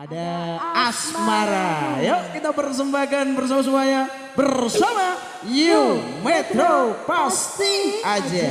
Ada Asmara. Yuk kita persembahkan bersama semuanya bersama You Metro pasti aja.